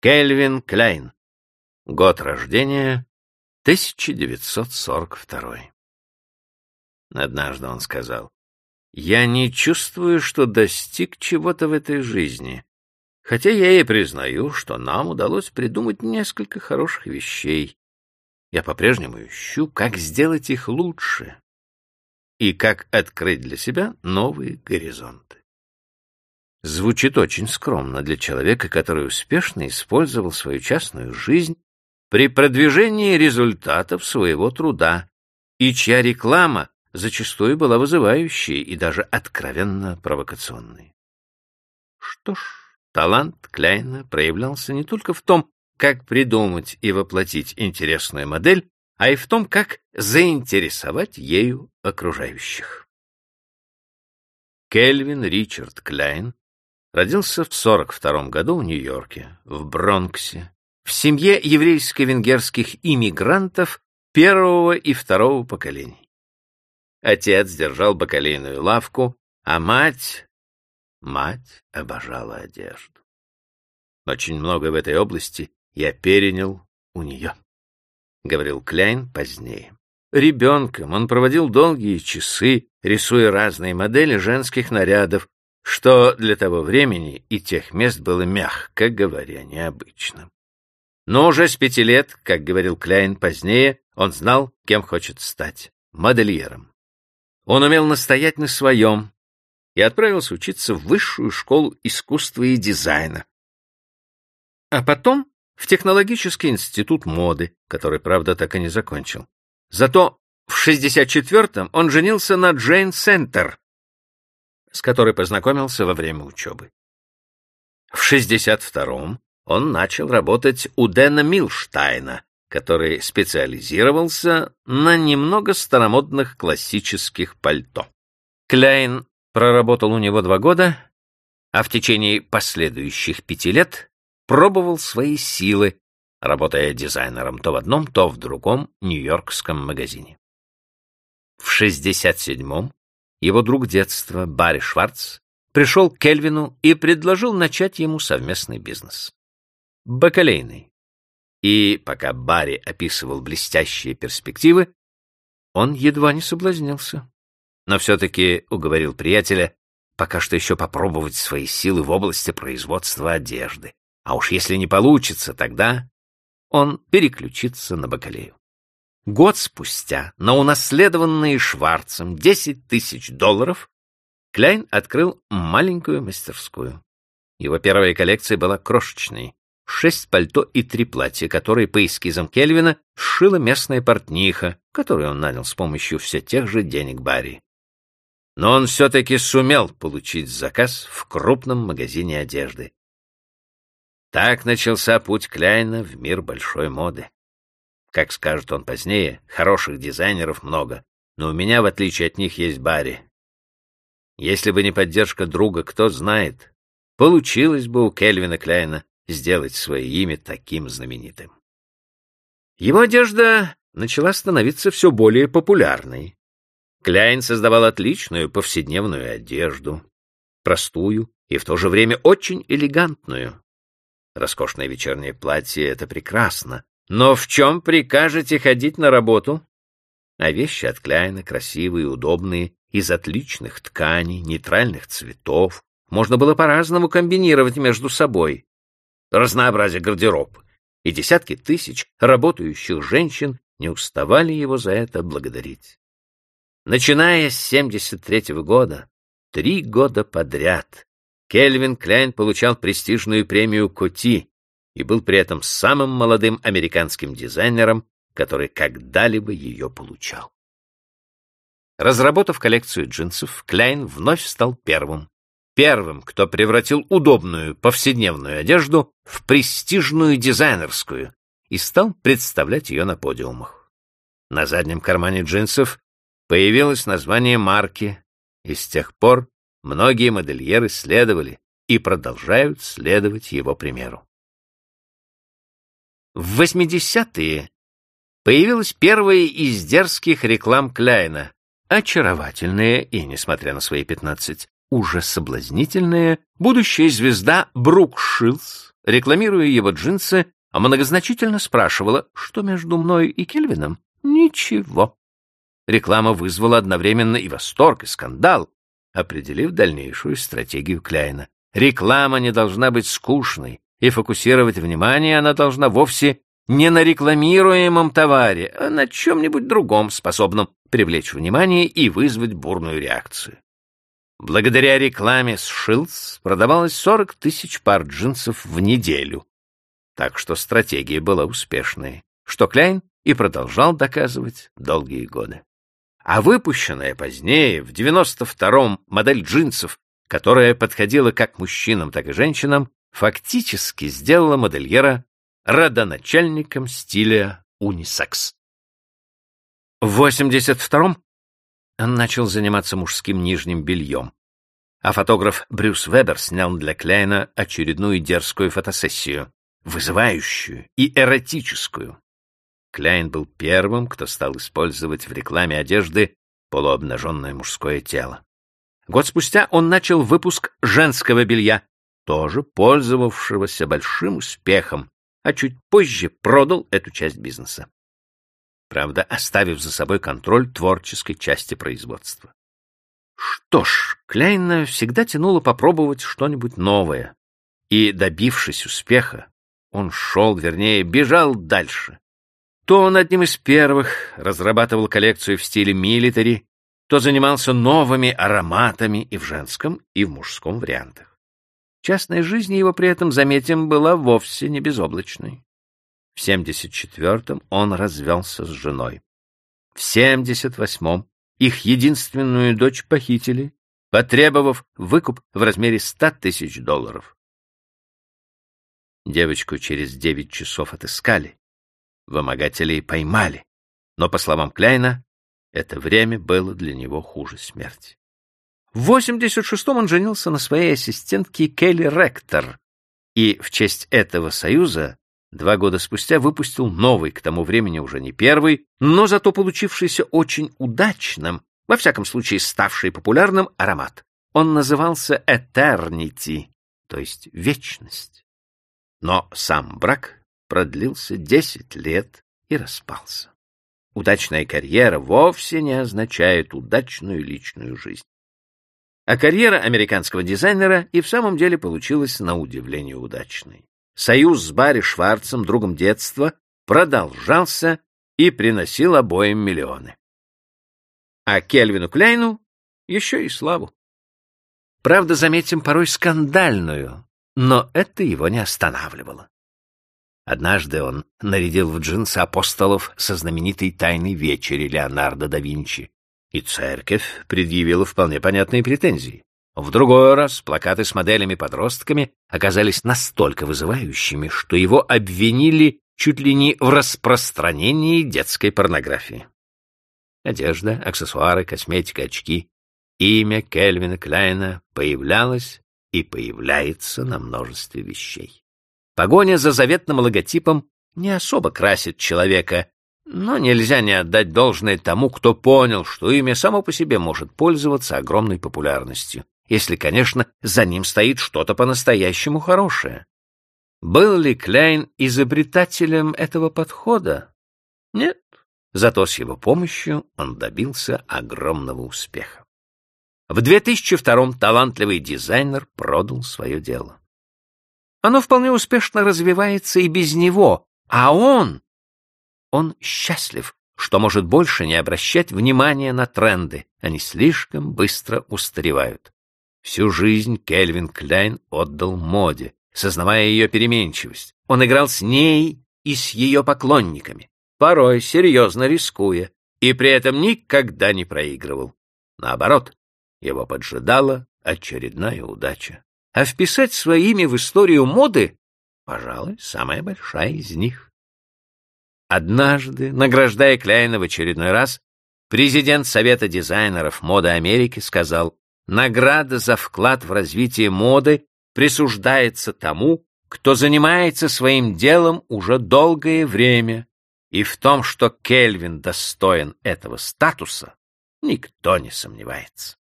Кельвин Кляйн. Год рождения 1942. Однажды он сказал, «Я не чувствую, что достиг чего-то в этой жизни, хотя я и признаю, что нам удалось придумать несколько хороших вещей. Я по-прежнему ищу, как сделать их лучше и как открыть для себя новые горизонты. Звучит очень скромно для человека, который успешно использовал свою частную жизнь при продвижении результатов своего труда, и чья реклама зачастую была вызывающей и даже откровенно провокационной. Что ж, талант Кляйна проявлялся не только в том, как придумать и воплотить интересную модель, а и в том, как заинтересовать ею окружающих. Кельвин Ричард Кляйн Родился в 42 году в Нью-Йорке, в Бронксе, в семье еврейско-венгерских иммигрантов первого и второго поколений. Отец держал бакалейную лавку, а мать... Мать обожала одежду. Очень много в этой области я перенял у нее, — говорил Кляйн позднее. Ребенком он проводил долгие часы, рисуя разные модели женских нарядов, что для того времени и тех мест было, мягко говоря, необычным. Но уже с пяти лет, как говорил Кляйн позднее, он знал, кем хочет стать — модельером. Он умел настоять на своем и отправился учиться в высшую школу искусства и дизайна. А потом в технологический институт моды, который, правда, так и не закончил. Зато в 64-м он женился на Джейн Сентер, с которой познакомился во время учебы. В 62-м он начал работать у Дэна Милштайна, который специализировался на немного старомодных классических пальто. Кляйн проработал у него два года, а в течение последующих пяти лет пробовал свои силы, работая дизайнером то в одном, то в другом нью-йоркском магазине. В 67-м его друг детства Барри Шварц пришел к Кельвину и предложил начать ему совместный бизнес. Бакалейный. И пока Барри описывал блестящие перспективы, он едва не соблазнился. Но все-таки уговорил приятеля пока что еще попробовать свои силы в области производства одежды. А уж если не получится, тогда он переключится на бакалею. Год спустя на унаследованные Шварцем 10 тысяч долларов Кляйн открыл маленькую мастерскую. Его первая коллекция была крошечной. Шесть пальто и три платья, которые по эскизам Кельвина сшила местная портниха, которую он нанял с помощью все тех же денег Барри. Но он все-таки сумел получить заказ в крупном магазине одежды. Так начался путь Кляйна в мир большой моды. Как скажет он позднее, хороших дизайнеров много, но у меня, в отличие от них, есть Барри. Если бы не поддержка друга, кто знает, получилось бы у Кельвина Кляйна сделать свое имя таким знаменитым. Его одежда начала становиться все более популярной. Кляйн создавал отличную повседневную одежду, простую и в то же время очень элегантную. Роскошное вечернее платье — это прекрасно, но в чем прикажете ходить на работу? А вещи от Кляйна красивые, удобные, из отличных тканей, нейтральных цветов. Можно было по-разному комбинировать между собой. Разнообразие гардероб. И десятки тысяч работающих женщин не уставали его за это благодарить. Начиная с 73 -го года, три года подряд, Кельвин Кляйн получал престижную премию Коти и был при этом самым молодым американским дизайнером, который когда-либо ее получал. Разработав коллекцию джинсов, Кляйн вновь стал первым. Первым, кто превратил удобную повседневную одежду в престижную дизайнерскую и стал представлять ее на подиумах. На заднем кармане джинсов появилось название марки, и с тех пор многие модельеры следовали и продолжают следовать его примеру. В 80-е появилась первая из дерзких реклам Кляйна, очаровательная и, несмотря на свои 15, уже соблазнительная будущая звезда Брук Шилс рекламируя его джинсы, многозначительно спрашивала, что между мной и Кельвином? Ничего. Реклама вызвала одновременно и восторг, и скандал, определив дальнейшую стратегию Кляйна. Реклама не должна быть скучной, и фокусировать внимание она должна вовсе не на рекламируемом товаре, а на чем-нибудь другом, способном привлечь внимание и вызвать бурную реакцию. Благодаря рекламе с Шилдс продавалось 40 тысяч пар джинсов в неделю. Так что стратегия была успешной, что Кляйн и продолжал доказывать долгие годы. А выпущенная позднее, в 92-м, модель джинсов, которая подходила как мужчинам, так и женщинам, фактически сделала модельера родоначальником стиля унисекс. В 82-м он начал заниматься мужским нижним бельем, а фотограф Брюс Вебер снял для Кляйна очередную дерзкую фотосессию, вызывающую и эротическую. Кляйн был первым, кто стал использовать в рекламе одежды полуобнаженное мужское тело. Год спустя он начал выпуск женского белья, тоже пользовавшегося большим успехом, а чуть позже продал эту часть бизнеса правда, оставив за собой контроль творческой части производства. Что ж, Кляйна всегда тянуло попробовать что-нибудь новое, и, добившись успеха, он шел, вернее, бежал дальше. То он одним из первых разрабатывал коллекцию в стиле милитари, то занимался новыми ароматами и в женском, и в мужском вариантах. Частная жизнь его при этом, заметим, была вовсе не безоблачной. В 74-м он развелся с женой. В 78-м их единственную дочь похитили, потребовав выкуп в размере 100 тысяч долларов. Девочку через 9 часов отыскали, вымогателей поймали, но, по словам Кляйна, это время было для него хуже смерти. В 86-м он женился на своей ассистентке Келли Ректор, и в честь этого союза Два года спустя выпустил новый, к тому времени уже не первый, но зато получившийся очень удачным, во всяком случае ставший популярным, аромат. Он назывался Eternity, то есть вечность. Но сам брак продлился десять лет и распался. Удачная карьера вовсе не означает удачную личную жизнь. А карьера американского дизайнера и в самом деле получилась на удивление удачной. Союз с Барри Шварцем, другом детства, продолжался и приносил обоим миллионы. А Кельвину Кляйну еще и славу. Правда, заметим, порой скандальную, но это его не останавливало. Однажды он нарядил в джинсы апостолов со знаменитой тайной вечери Леонардо да Винчи, и церковь предъявила вполне понятные претензии. В другой раз плакаты с моделями-подростками оказались настолько вызывающими, что его обвинили чуть ли не в распространении детской порнографии. Одежда, аксессуары, косметика, очки. Имя Кельвина Кляйна появлялось и появляется на множестве вещей. Погоня за заветным логотипом не особо красит человека, но нельзя не отдать должное тому, кто понял, что имя само по себе может пользоваться огромной популярностью если, конечно, за ним стоит что-то по-настоящему хорошее. Был ли Кляйн изобретателем этого подхода? Нет, зато с его помощью он добился огромного успеха. В 2002-м талантливый дизайнер продал свое дело. Оно вполне успешно развивается и без него, а он... Он счастлив, что может больше не обращать внимания на тренды, они слишком быстро устаревают. Всю жизнь Кельвин Кляйн отдал моде, сознавая ее переменчивость. Он играл с ней и с ее поклонниками, порой серьезно рискуя, и при этом никогда не проигрывал. Наоборот, его поджидала очередная удача. А вписать свое имя в историю моды, пожалуй, самая большая из них. Однажды, награждая Кляйна в очередной раз, президент Совета дизайнеров моды Америки сказал, Награда за вклад в развитие моды присуждается тому, кто занимается своим делом уже долгое время, и в том, что Кельвин достоин этого статуса, никто не сомневается.